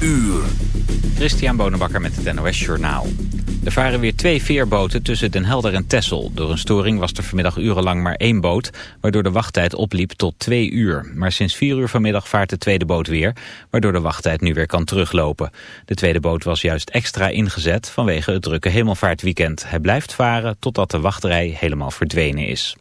uur. Christian Bonenbakker met het NOS Journaal. Er varen weer twee veerboten tussen Den Helder en Texel. Door een storing was er vanmiddag urenlang maar één boot... waardoor de wachttijd opliep tot twee uur. Maar sinds vier uur vanmiddag vaart de tweede boot weer... waardoor de wachttijd nu weer kan teruglopen. De tweede boot was juist extra ingezet vanwege het drukke hemelvaartweekend. Hij blijft varen totdat de wachtrij helemaal verdwenen is.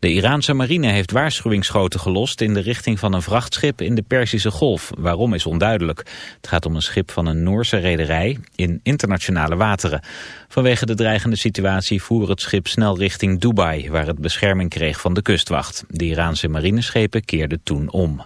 De Iraanse marine heeft waarschuwingsschoten gelost in de richting van een vrachtschip in de Perzische Golf. Waarom is onduidelijk. Het gaat om een schip van een Noorse rederij in internationale wateren. Vanwege de dreigende situatie voer het schip snel richting Dubai, waar het bescherming kreeg van de kustwacht. De Iraanse marineschepen keerden toen om.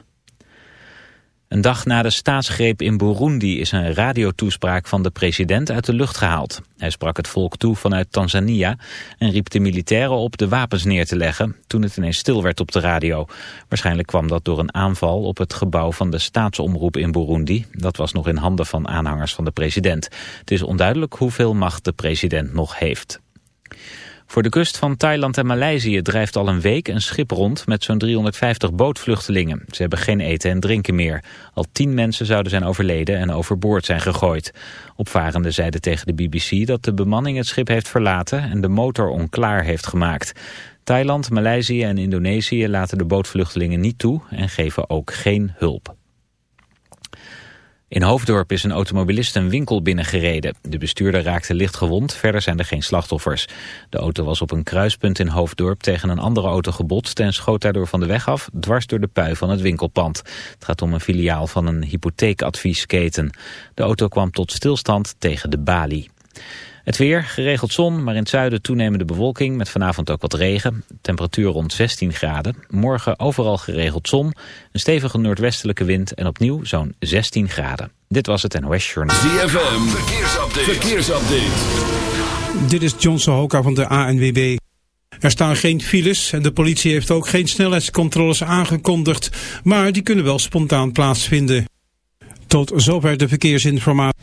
Een dag na de staatsgreep in Burundi is een radiotoespraak van de president uit de lucht gehaald. Hij sprak het volk toe vanuit Tanzania en riep de militairen op de wapens neer te leggen toen het ineens stil werd op de radio. Waarschijnlijk kwam dat door een aanval op het gebouw van de staatsomroep in Burundi. Dat was nog in handen van aanhangers van de president. Het is onduidelijk hoeveel macht de president nog heeft. Voor de kust van Thailand en Maleisië drijft al een week een schip rond met zo'n 350 bootvluchtelingen. Ze hebben geen eten en drinken meer. Al tien mensen zouden zijn overleden en overboord zijn gegooid. Opvarenden zeiden tegen de BBC dat de bemanning het schip heeft verlaten en de motor onklaar heeft gemaakt. Thailand, Maleisië en Indonesië laten de bootvluchtelingen niet toe en geven ook geen hulp. In Hoofddorp is een automobilist een winkel binnengereden. De bestuurder raakte licht gewond, verder zijn er geen slachtoffers. De auto was op een kruispunt in Hoofddorp tegen een andere auto gebotst... en schoot daardoor van de weg af, dwars door de pui van het winkelpand. Het gaat om een filiaal van een hypotheekadviesketen. De auto kwam tot stilstand tegen de balie. Het weer, geregeld zon, maar in het zuiden toenemende bewolking met vanavond ook wat regen. Temperatuur rond 16 graden. Morgen overal geregeld zon, een stevige noordwestelijke wind en opnieuw zo'n 16 graden. Dit was het NOS Journal. ZFM, verkeersupdate. verkeersupdate. Dit is John Sohoka van de ANWB. Er staan geen files en de politie heeft ook geen snelheidscontroles aangekondigd, maar die kunnen wel spontaan plaatsvinden. Tot zover de verkeersinformatie.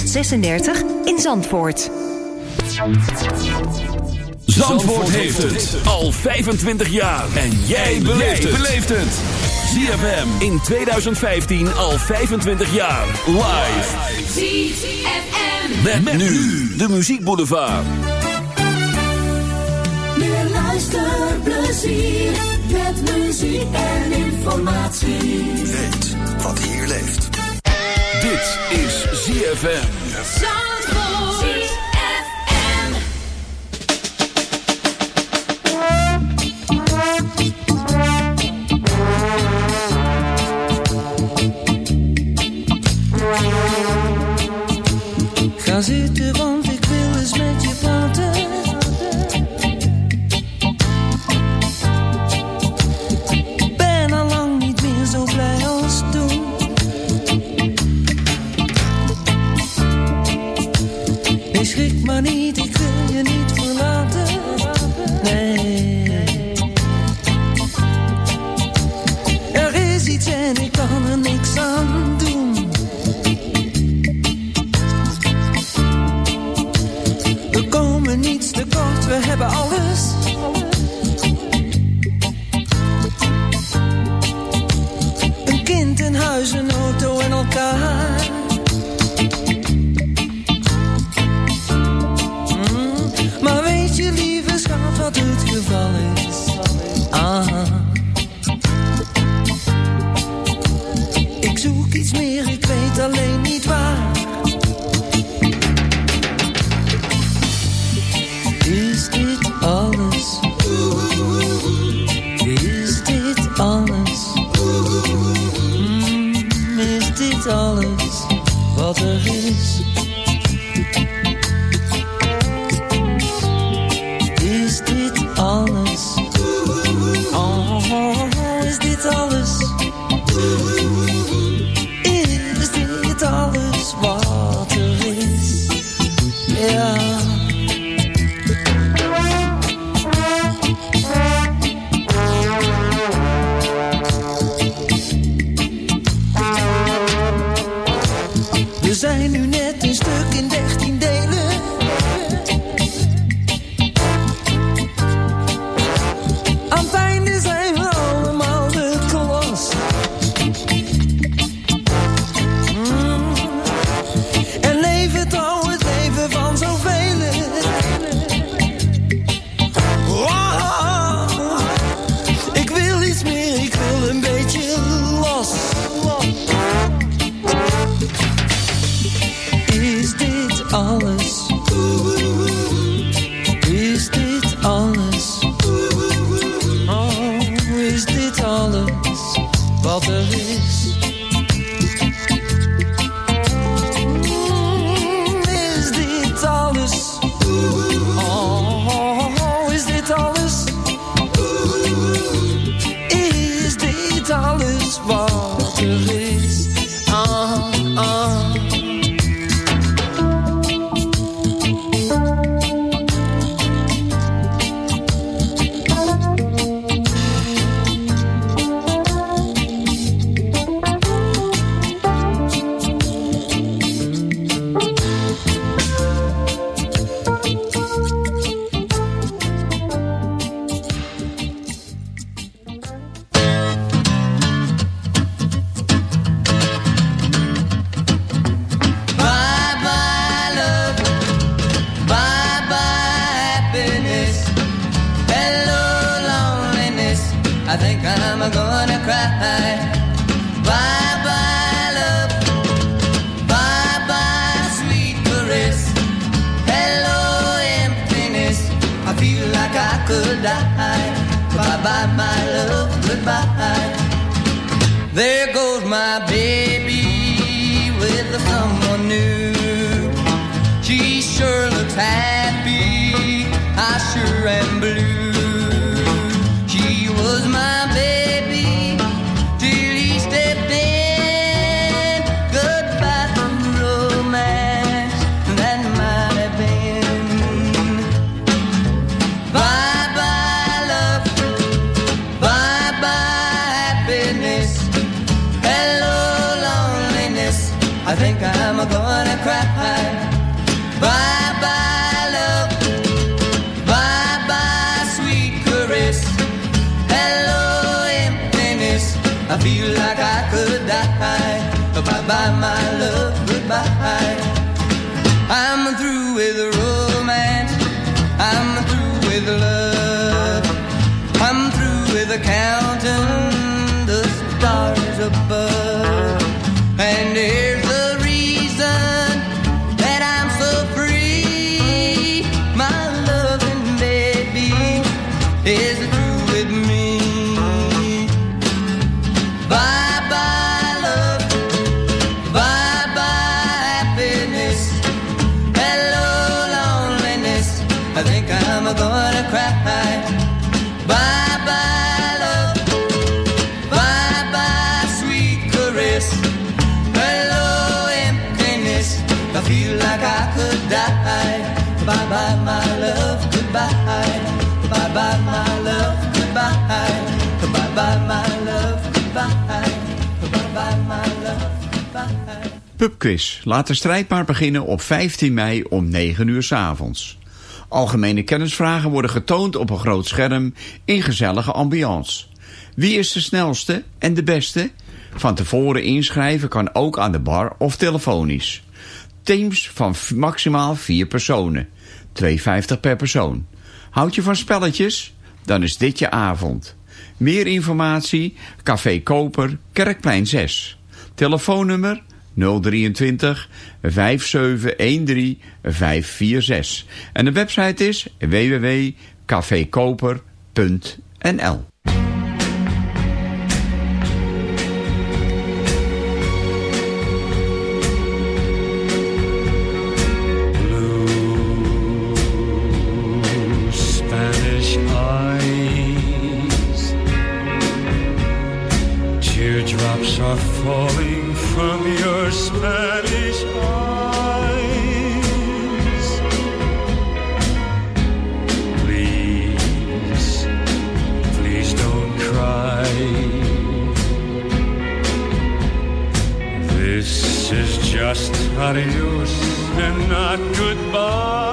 36 in Zandvoort. Zandvoort heeft het al 25 jaar. En jij beleeft het. ZFM in 2015 al 25 jaar. Live. ZFM. Met, met nu de Muziek Boulevard. Meer luisterplezier. Met muziek en informatie. Weet wat hier. Dit is ZFM. Zandvoort. ZFM. Ga zitten, Pubquiz. Laat de strijd maar beginnen op 15 mei om 9 uur s avonds. Algemene kennisvragen worden getoond op een groot scherm in gezellige ambiance. Wie is de snelste en de beste? Van tevoren inschrijven kan ook aan de bar of telefonisch. Teams van maximaal 4 personen. 2,50 per persoon. Houd je van spelletjes? Dan is dit je avond. Meer informatie? Café Koper, Kerkplein 6. Telefoonnummer 023 5713 546. En de website is www.cafekoper.nl goodbye.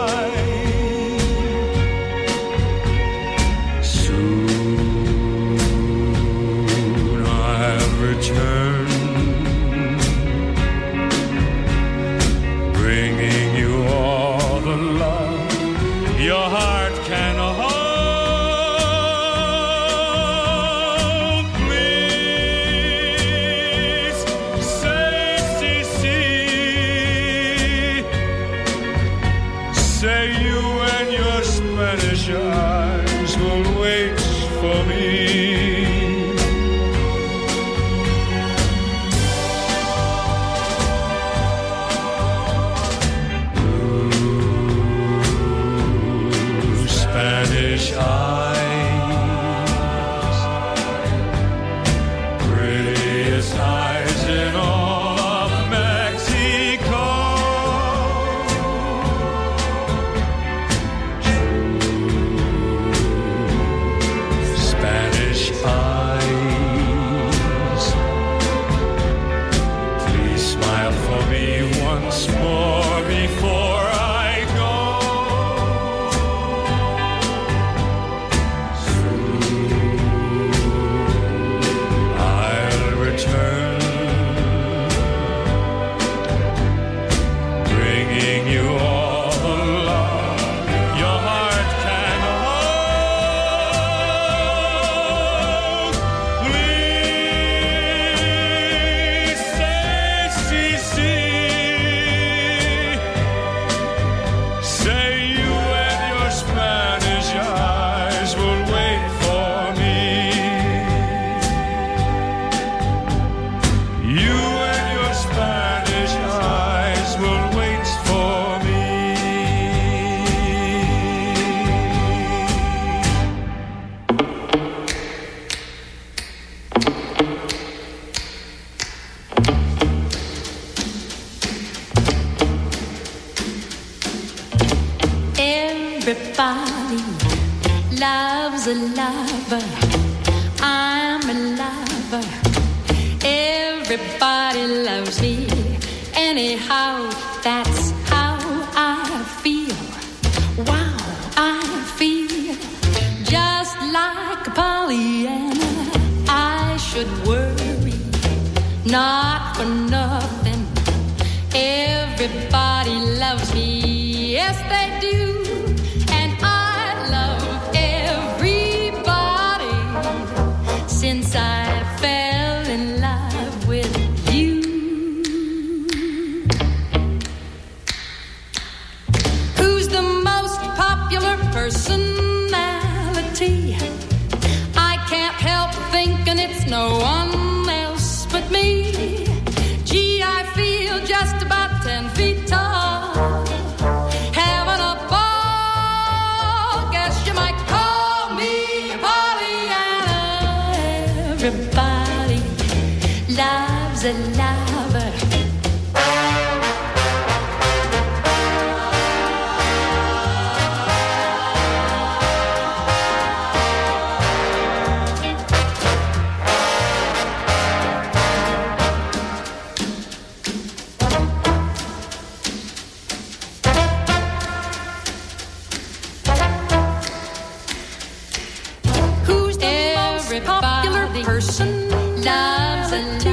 person loves a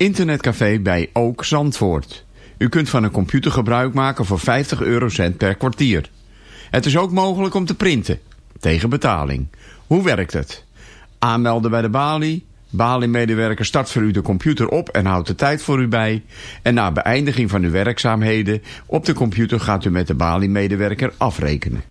Internetcafé bij Ook Zandvoort. U kunt van een computer gebruik maken voor 50 eurocent per kwartier. Het is ook mogelijk om te printen. Tegen betaling. Hoe werkt het? Aanmelden bij de balie. Balie-medewerker start voor u de computer op en houdt de tijd voor u bij. En na beëindiging van uw werkzaamheden op de computer gaat u met de balie-medewerker afrekenen.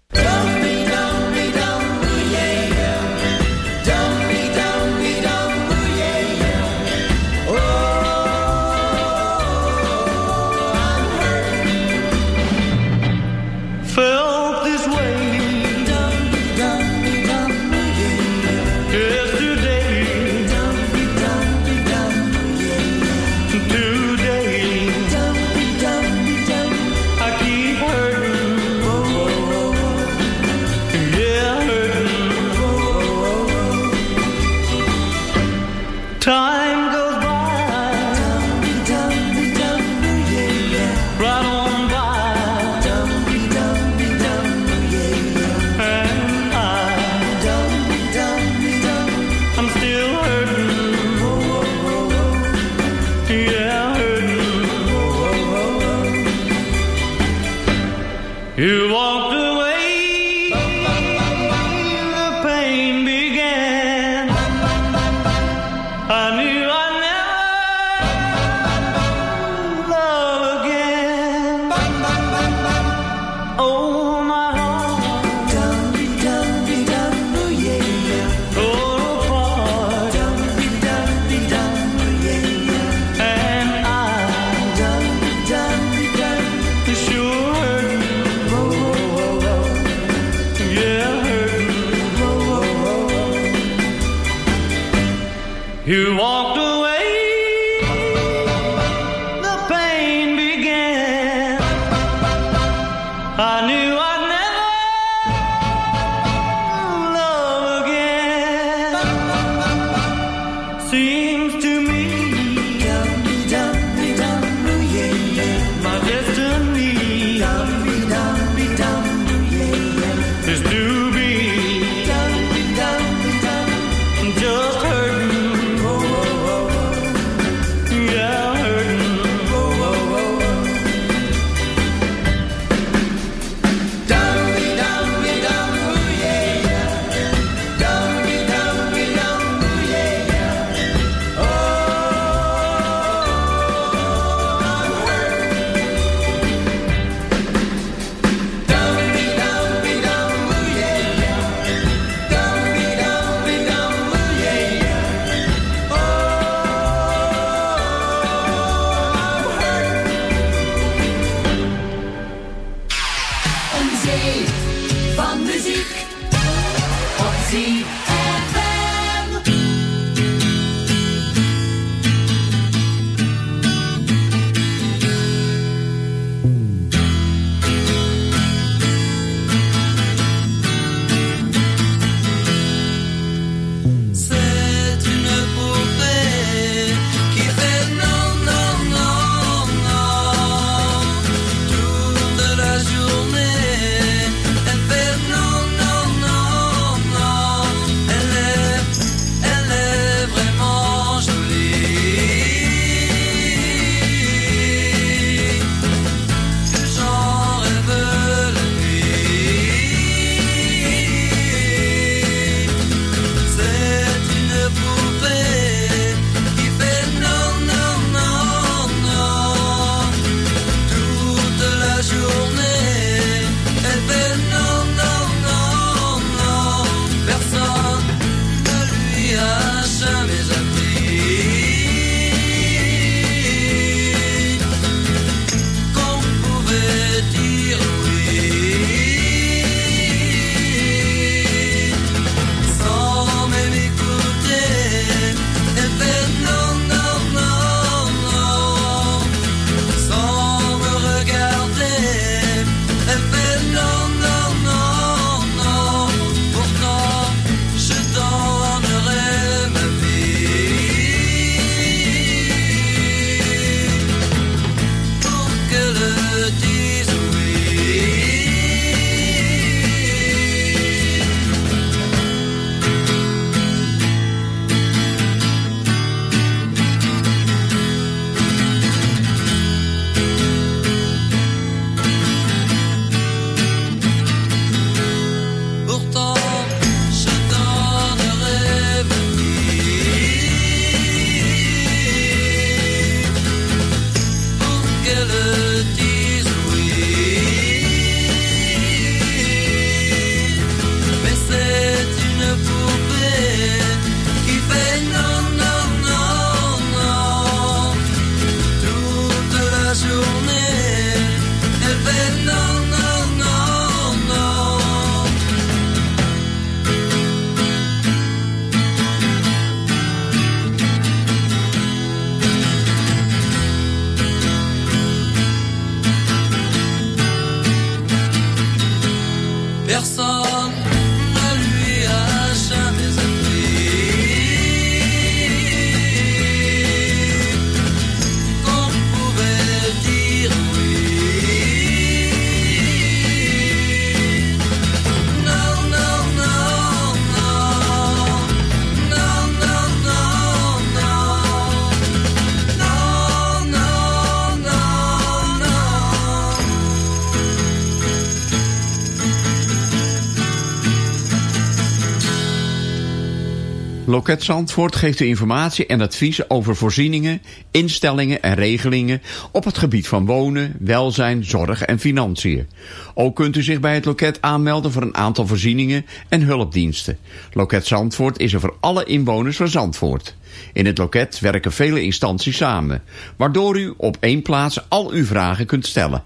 Loket Zandvoort geeft u informatie en adviezen over voorzieningen, instellingen en regelingen op het gebied van wonen, welzijn, zorg en financiën. Ook kunt u zich bij het loket aanmelden voor een aantal voorzieningen en hulpdiensten. Loket Zandvoort is er voor alle inwoners van Zandvoort. In het loket werken vele instanties samen, waardoor u op één plaats al uw vragen kunt stellen.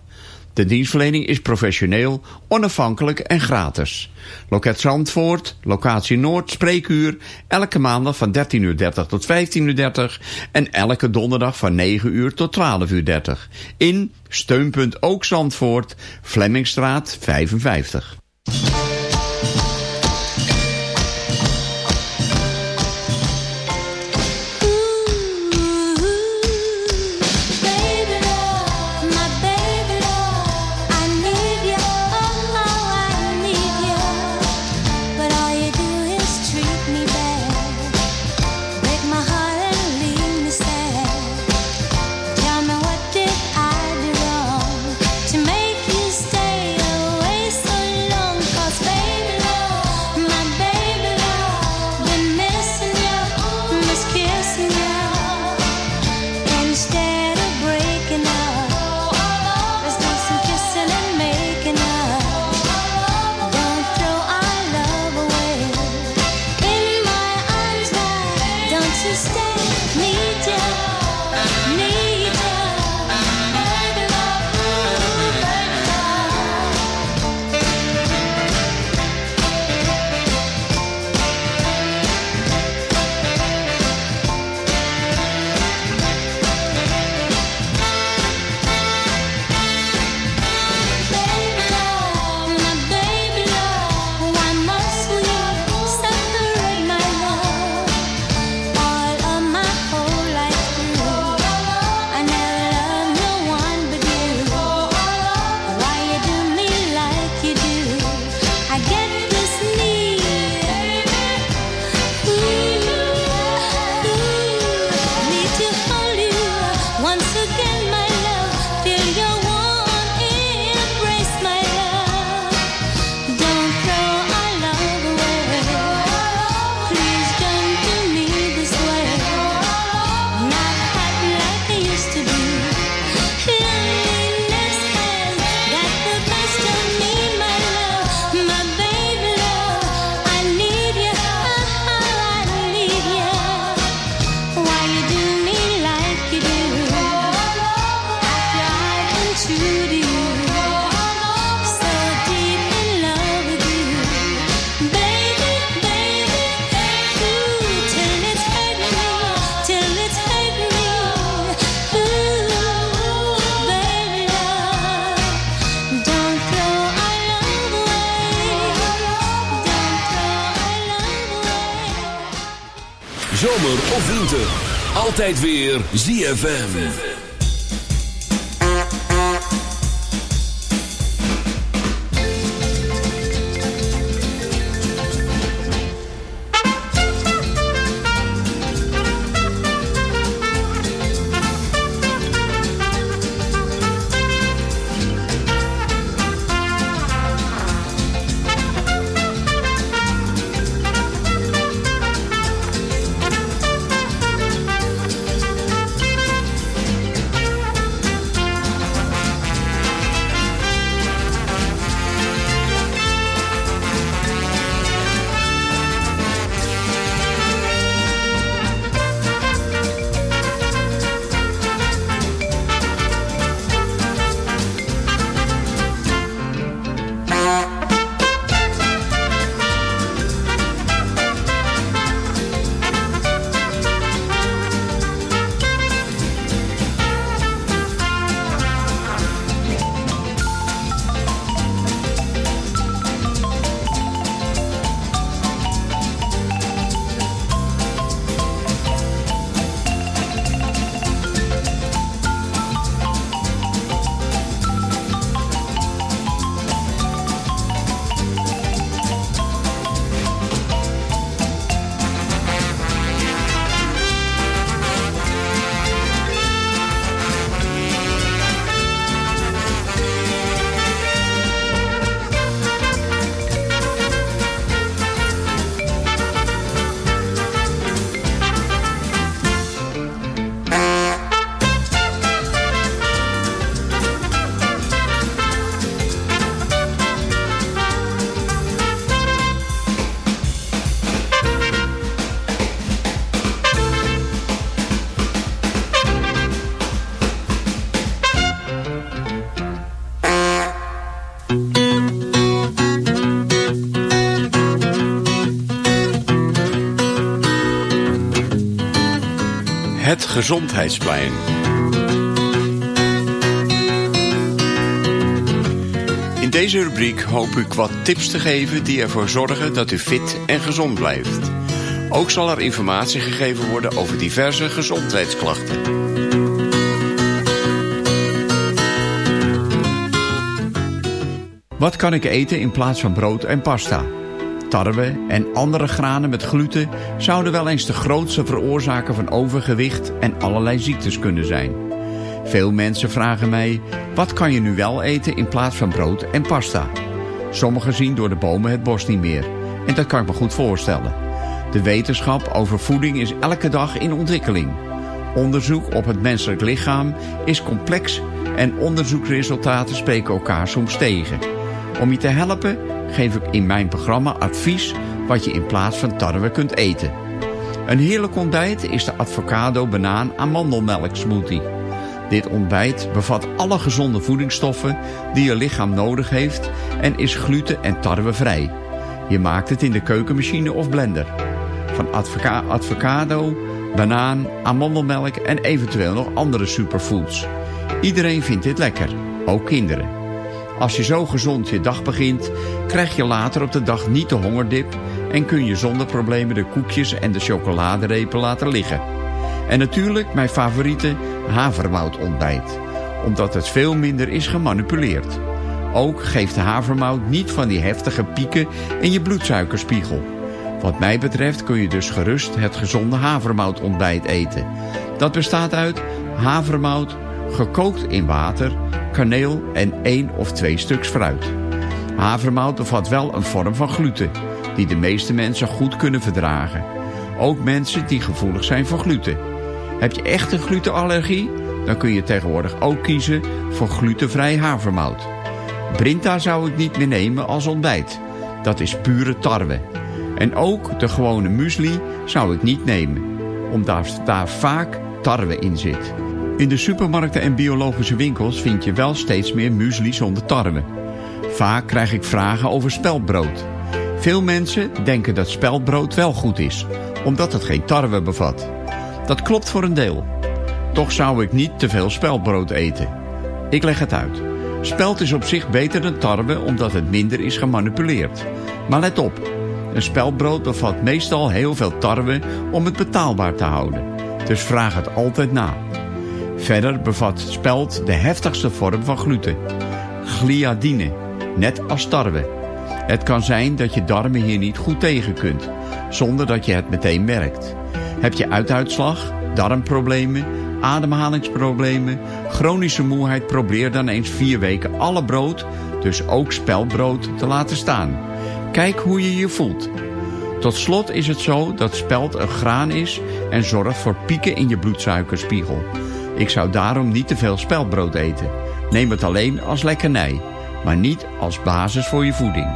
De dienstverlening is professioneel, onafhankelijk en gratis. Loket Zandvoort, locatie Noord, spreekuur. Elke maandag van 13.30 tot 15.30 en elke donderdag van 9 uur tot 12.30 uur. In Steunpunt Ook Zandvoort, Flemmingstraat 55. ZFM. Gezondheidsplein. In deze rubriek hoop ik wat tips te geven die ervoor zorgen dat u fit en gezond blijft. Ook zal er informatie gegeven worden over diverse gezondheidsklachten. Wat kan ik eten in plaats van brood en pasta? Tarwe en andere granen met gluten zouden wel eens de grootste veroorzaker van overgewicht en allerlei ziektes kunnen zijn. Veel mensen vragen mij, wat kan je nu wel eten in plaats van brood en pasta? Sommigen zien door de bomen het bos niet meer. En dat kan ik me goed voorstellen. De wetenschap over voeding is elke dag in ontwikkeling. Onderzoek op het menselijk lichaam is complex en onderzoeksresultaten spreken elkaar soms tegen. Om je te helpen geef ik in mijn programma advies wat je in plaats van tarwe kunt eten. Een heerlijk ontbijt is de avocado banaan amandelmelk smoothie. Dit ontbijt bevat alle gezonde voedingsstoffen die je lichaam nodig heeft en is gluten- en tarwevrij. Je maakt het in de keukenmachine of blender. Van avocado, banaan, amandelmelk en eventueel nog andere superfoods. Iedereen vindt dit lekker, ook kinderen. Als je zo gezond je dag begint, krijg je later op de dag niet de hongerdip... en kun je zonder problemen de koekjes en de chocoladerepen laten liggen. En natuurlijk mijn favoriete havermoutontbijt, omdat het veel minder is gemanipuleerd. Ook geeft de havermout niet van die heftige pieken in je bloedsuikerspiegel. Wat mij betreft kun je dus gerust het gezonde havermoutontbijt eten. Dat bestaat uit havermout, gekookt in water, kaneel en één of twee stuks fruit. Havermout bevat wel een vorm van gluten, die de meeste mensen goed kunnen verdragen. Ook mensen die gevoelig zijn voor gluten. Heb je echt een glutenallergie? Dan kun je tegenwoordig ook kiezen voor glutenvrij havermout. Brinta zou ik niet meer nemen als ontbijt. Dat is pure tarwe. En ook de gewone muesli zou ik niet nemen, omdat daar vaak tarwe in zit. In de supermarkten en biologische winkels vind je wel steeds meer muesli zonder tarwe. Vaak krijg ik vragen over speldbrood. Veel mensen denken dat speldbrood wel goed is, omdat het geen tarwe bevat. Dat klopt voor een deel. Toch zou ik niet te veel speldbrood eten. Ik leg het uit. Spelt is op zich beter dan tarwe omdat het minder is gemanipuleerd. Maar let op, een speldbrood bevat meestal heel veel tarwe om het betaalbaar te houden. Dus vraag het altijd na. Verder bevat spelt de heftigste vorm van gluten. Gliadine, net als tarwe. Het kan zijn dat je darmen hier niet goed tegen kunt, zonder dat je het meteen merkt. Heb je uituitslag, darmproblemen, ademhalingsproblemen, chronische moeheid... probeer dan eens vier weken alle brood, dus ook speldbrood, te laten staan. Kijk hoe je je voelt. Tot slot is het zo dat spelt een graan is en zorgt voor pieken in je bloedsuikerspiegel. Ik zou daarom niet te veel speldbrood eten. Neem het alleen als lekkernij, maar niet als basis voor je voeding.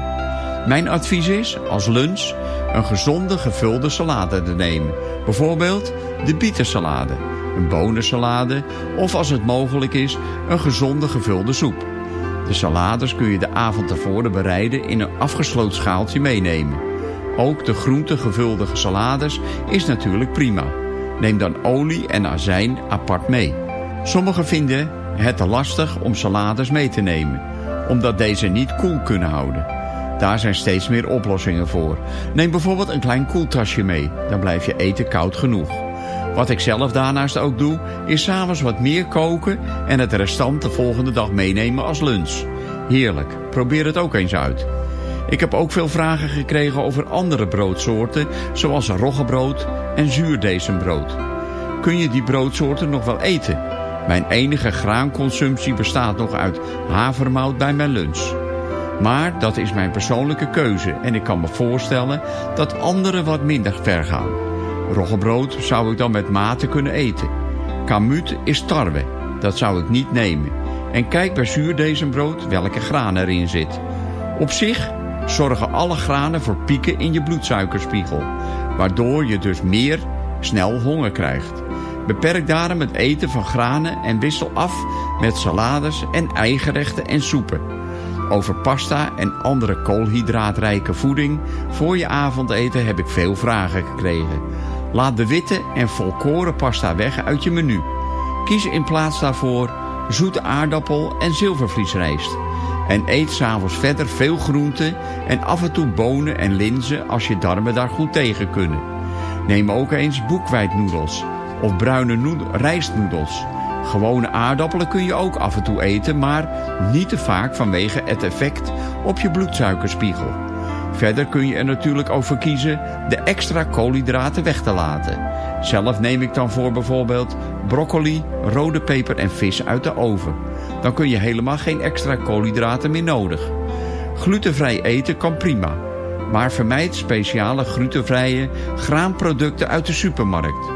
Mijn advies is, als lunch, een gezonde gevulde salade te nemen. Bijvoorbeeld de bietensalade, een bonensalade of als het mogelijk is, een gezonde gevulde soep. De salades kun je de avond tevoren bereiden in een afgesloten schaaltje meenemen. Ook de groente gevulde salades is natuurlijk prima. Neem dan olie en azijn apart mee. Sommigen vinden het lastig om salades mee te nemen, omdat deze niet koel kunnen houden. Daar zijn steeds meer oplossingen voor. Neem bijvoorbeeld een klein koeltasje mee, dan blijf je eten koud genoeg. Wat ik zelf daarnaast ook doe, is s'avonds wat meer koken en het restant de volgende dag meenemen als lunch. Heerlijk, probeer het ook eens uit. Ik heb ook veel vragen gekregen over andere broodsoorten, zoals roggebrood en zuurdezenbrood. Kun je die broodsoorten nog wel eten? Mijn enige graanconsumptie bestaat nog uit havermout bij mijn lunch. Maar dat is mijn persoonlijke keuze en ik kan me voorstellen dat anderen wat minder ver gaan. Roggebrood zou ik dan met mate kunnen eten. Kamut is tarwe, dat zou ik niet nemen. En kijk bij zuurdezenbrood welke graan erin zit. Op zich zorgen alle granen voor pieken in je bloedsuikerspiegel, waardoor je dus meer snel honger krijgt. Beperk daarom het eten van granen en wissel af met salades en eigenrechten en soepen. Over pasta en andere koolhydraatrijke voeding voor je avondeten heb ik veel vragen gekregen. Laat de witte en volkoren pasta weg uit je menu. Kies in plaats daarvoor zoete aardappel en zilvervliesrijst. En eet s'avonds verder veel groenten en af en toe bonen en linzen als je darmen daar goed tegen kunnen. Neem ook eens boekwijdnoedels of bruine noed- rijstnoedels. Gewone aardappelen kun je ook af en toe eten, maar niet te vaak vanwege het effect op je bloedsuikerspiegel. Verder kun je er natuurlijk ook voor kiezen de extra koolhydraten weg te laten. Zelf neem ik dan voor bijvoorbeeld broccoli, rode peper en vis uit de oven. Dan kun je helemaal geen extra koolhydraten meer nodig. Glutenvrij eten kan prima. Maar vermijd speciale glutenvrije graanproducten uit de supermarkt.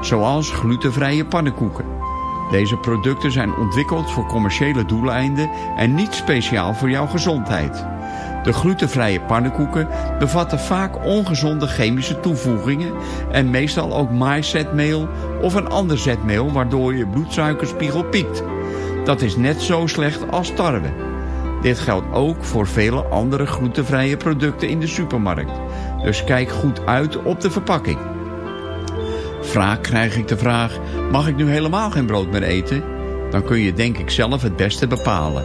Zoals glutenvrije pannenkoeken. Deze producten zijn ontwikkeld voor commerciële doeleinden en niet speciaal voor jouw gezondheid. De glutenvrije pannenkoeken bevatten vaak ongezonde chemische toevoegingen en meestal ook maïszetmeel of een ander zetmeel waardoor je bloedsuikerspiegel piekt. Dat is net zo slecht als tarwe. Dit geldt ook voor vele andere glutenvrije producten in de supermarkt. Dus kijk goed uit op de verpakking. Vaak krijg ik de vraag, mag ik nu helemaal geen brood meer eten? Dan kun je denk ik zelf het beste bepalen.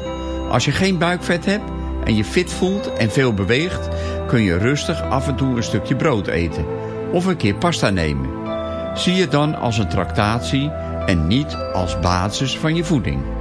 Als je geen buikvet hebt en je fit voelt en veel beweegt... kun je rustig af en toe een stukje brood eten. Of een keer pasta nemen. Zie het dan als een tractatie en niet als basis van je voeding.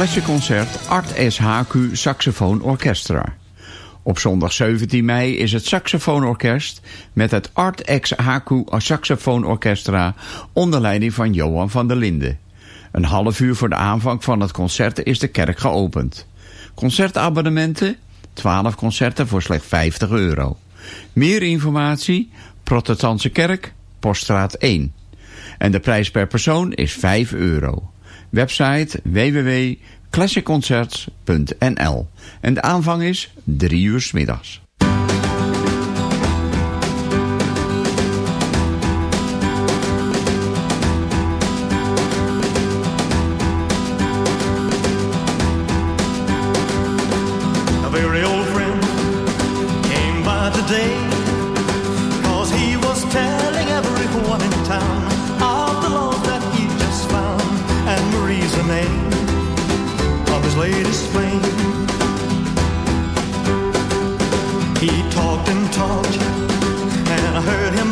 Classic Concert Art SHQ Saxofoon Orchestra. Op zondag 17 mei is het Saxofoonorkest met het Art XHQ Saxofoon Orchestra onder leiding van Johan van der Linden. Een half uur voor de aanvang van het concert is de kerk geopend. Concertabonnementen? 12 concerten voor slechts 50 euro. Meer informatie? Protestantse Kerk, Poststraat 1. En de prijs per persoon is 5 euro. Website www.classicconcerts.nl En de aanvang is 3 uur 's middags. A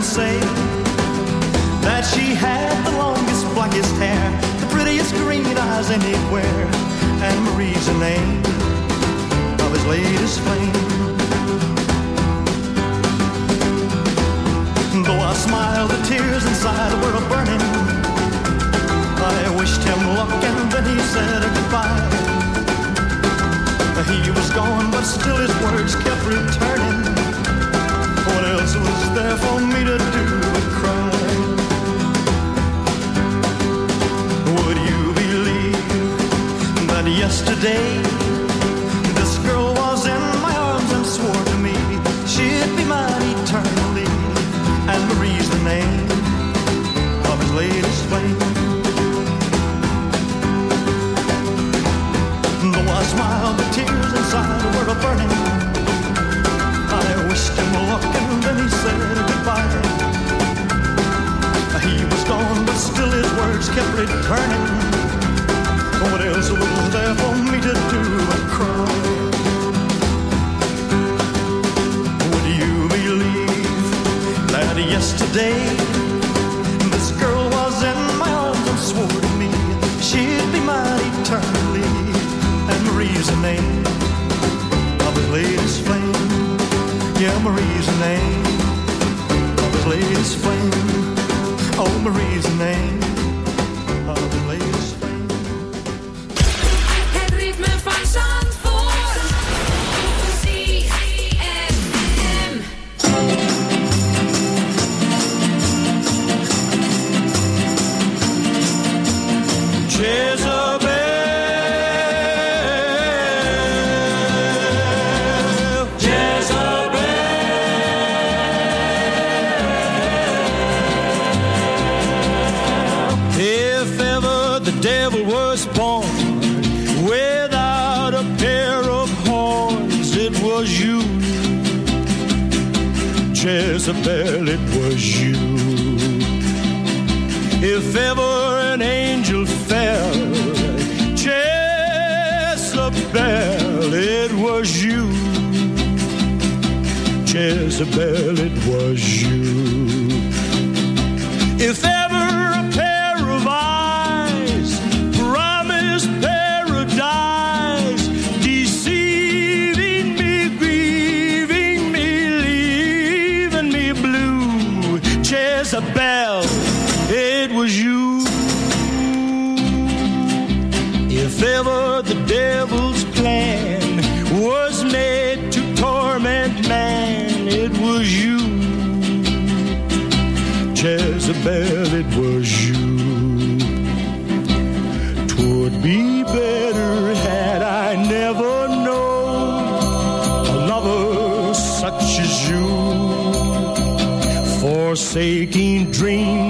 say That she had the longest, blackest hair The prettiest green eyes anywhere And Marie's the name of his latest flame. Though I smiled, the tears inside were a burning. I wished him luck and then he said goodbye. He was gone, but still his words kept returning. Was there for me to do but cry? Would you believe that yesterday? Jezebel, it was you. Twould be better had I never known a lover such as you, forsaking dreams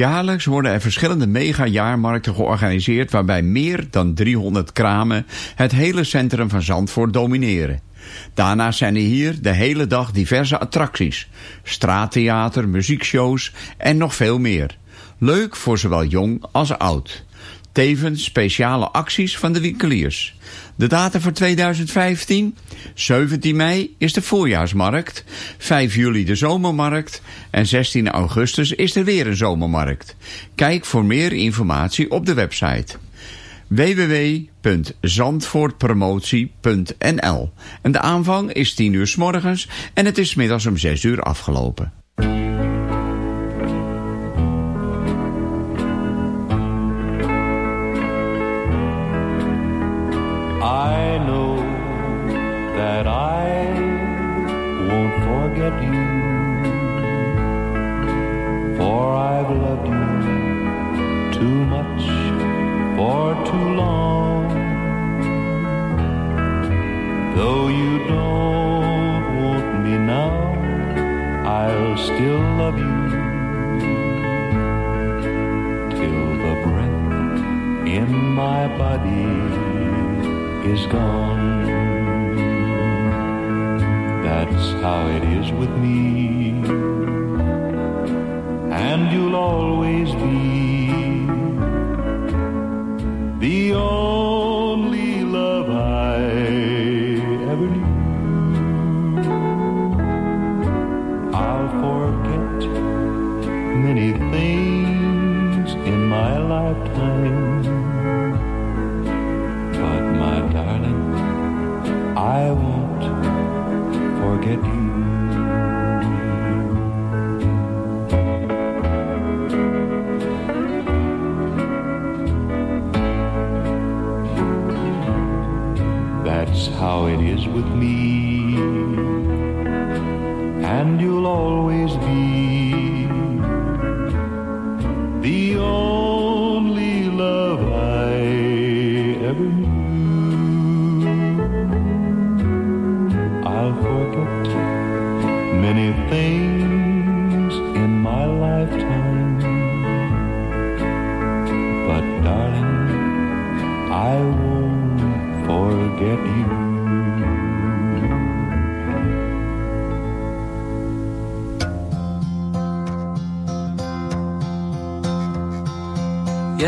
Jaarlijks worden er verschillende mega-jaarmarkten georganiseerd... waarbij meer dan 300 kramen het hele centrum van Zandvoort domineren. Daarnaast zijn er hier de hele dag diverse attracties. Straattheater, muziekshows en nog veel meer. Leuk voor zowel jong als oud. Tevens speciale acties van de winkeliers. De data voor 2015? 17 mei is de voorjaarsmarkt, 5 juli de zomermarkt en 16 augustus is er weer een zomermarkt. Kijk voor meer informatie op de website www.zandvoortpromotie.nl En de aanvang is 10 uur s morgens en het is middags om 6 uur afgelopen. That I won't forget you, for I've loved you too much for too long. Though you don't want me now, I'll still love you till the breath in my body is gone. That's how it is with me. And you'll always be with me.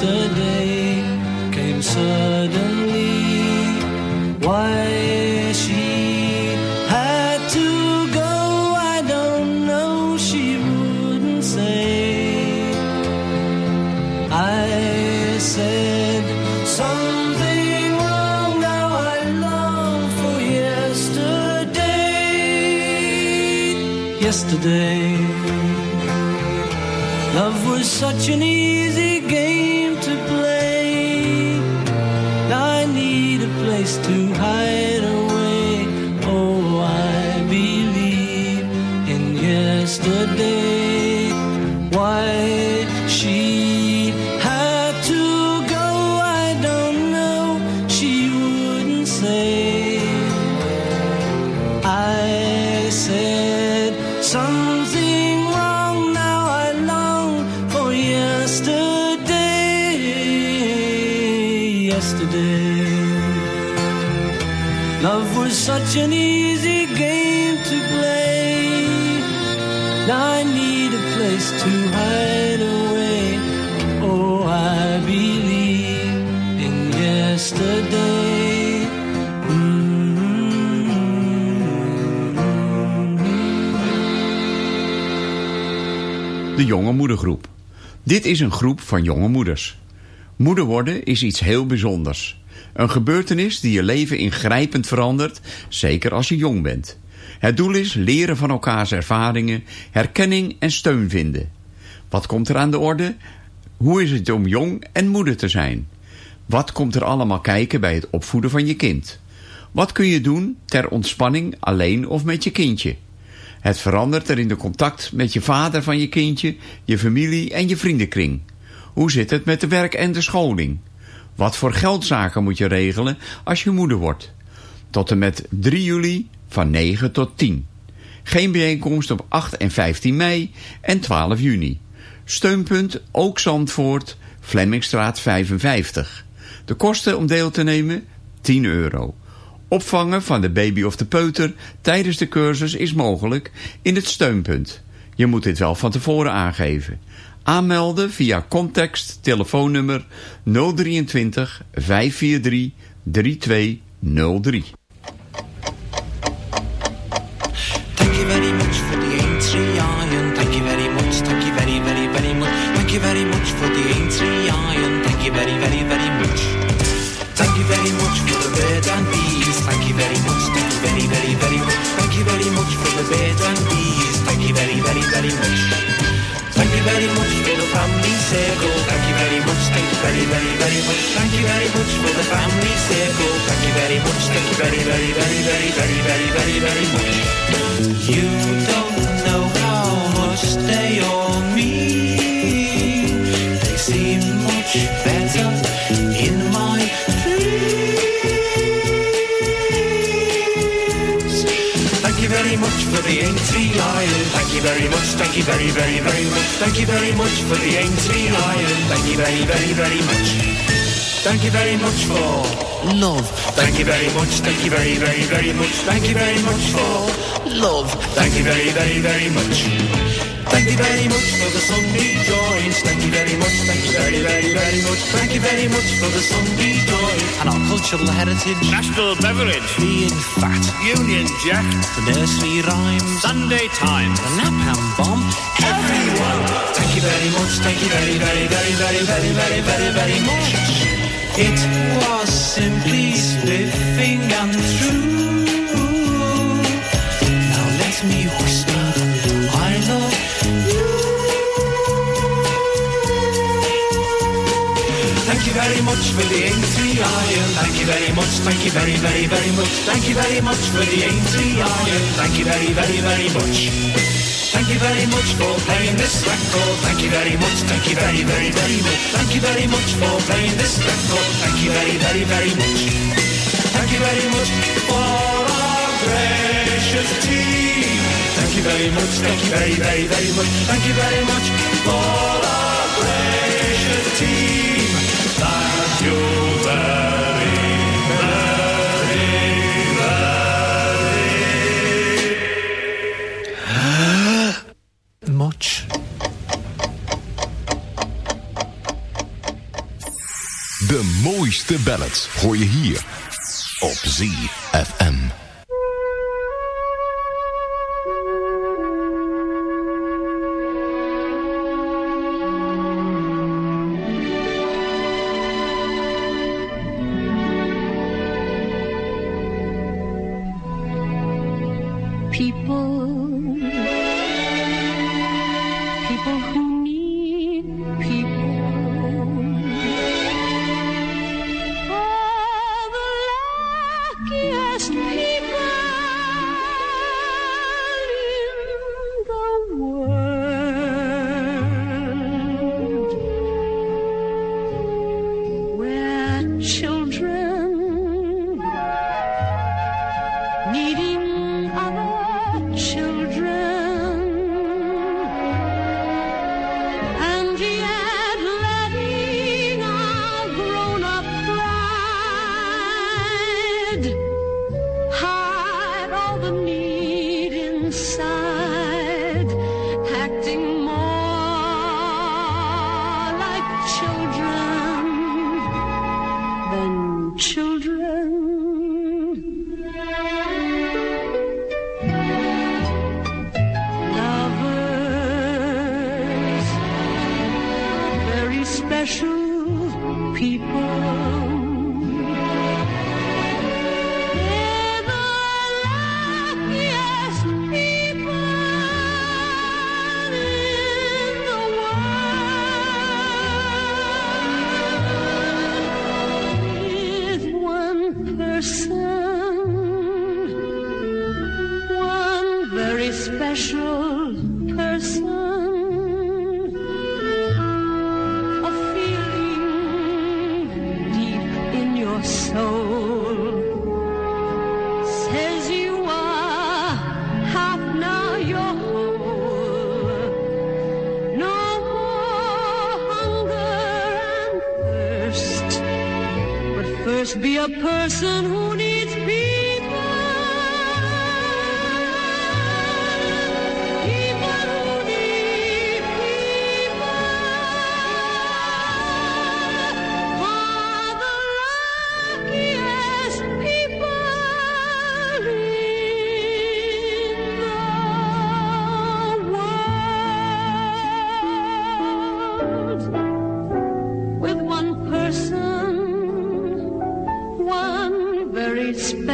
yesterday Moedergroep. Dit is een groep van jonge moeders. Moeder worden is iets heel bijzonders. Een gebeurtenis die je leven ingrijpend verandert, zeker als je jong bent. Het doel is leren van elkaars ervaringen, herkenning en steun vinden. Wat komt er aan de orde? Hoe is het om jong en moeder te zijn? Wat komt er allemaal kijken bij het opvoeden van je kind? Wat kun je doen ter ontspanning alleen of met je kindje? Het verandert er in de contact met je vader van je kindje, je familie en je vriendenkring. Hoe zit het met de werk en de scholing? Wat voor geldzaken moet je regelen als je moeder wordt? Tot en met 3 juli van 9 tot 10. Geen bijeenkomst op 8 en 15 mei en 12 juni. Steunpunt Ook Zandvoort, Flemmingstraat 55. De kosten om deel te nemen 10 euro. Opvangen van de baby of de peuter tijdens de cursus is mogelijk in het steunpunt. Je moet dit wel van tevoren aangeven. Aanmelden via context telefoonnummer 023 543 3203. Thank you very much. Thank you very much. Thank you very, very, much. Thank you very much for the iron. Thank you very, very, very much for the family circle. Thank you very much. Thank you very, very, very much. Thank you very much for the family circle. Thank you very much. Thank you very, very, very, very, very, very, very, very much. You don't know how much they owe me. They seem much better for the Aintree Iron. Thank you very much. Thank you very, very, very much. Thank you very much for the Aintree Iron. Thank you very, very, very much. Thank you very much for love. Thank you very much. Thank you very, very, very much. Thank you very much for love. Thank you very, very, very much. Thank you very much for the Sunday joints. Thank you very much. Thank you very, very, very much. Thank you very much for the Sunday joints and our cultural heritage. National beverage. Being fat. Union Jack. The nursery rhymes. Sunday Times. The napalm bomb. Everyone. Thank you very much. Thank you very, very, very, very, very, very, very, very much. It was simply spiffing and true. Now let me much for the Aintree Iron. Thank you very much. Thank you very, very, very much. Thank you very much for the Aintree Iron. Thank you very, very, very much. Thank you very much for playing this record. Thank you very much. Thank you very, very, very much. Thank you very much for playing this record. Thank you very, very, very much. Thank you very much for our gracious team. Thank you very much. Thank you very, very, very much. Thank you very much for our gracious team. De mooiste ballads hoor je hier op ZFM.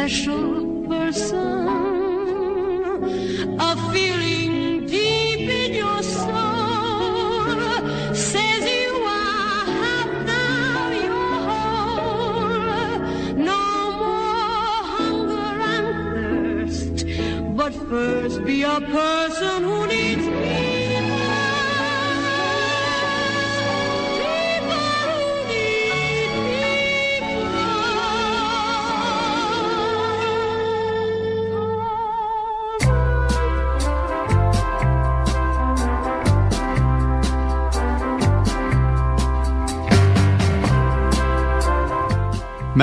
Very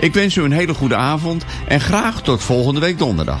Ik wens u een hele goede avond en graag tot volgende week donderdag.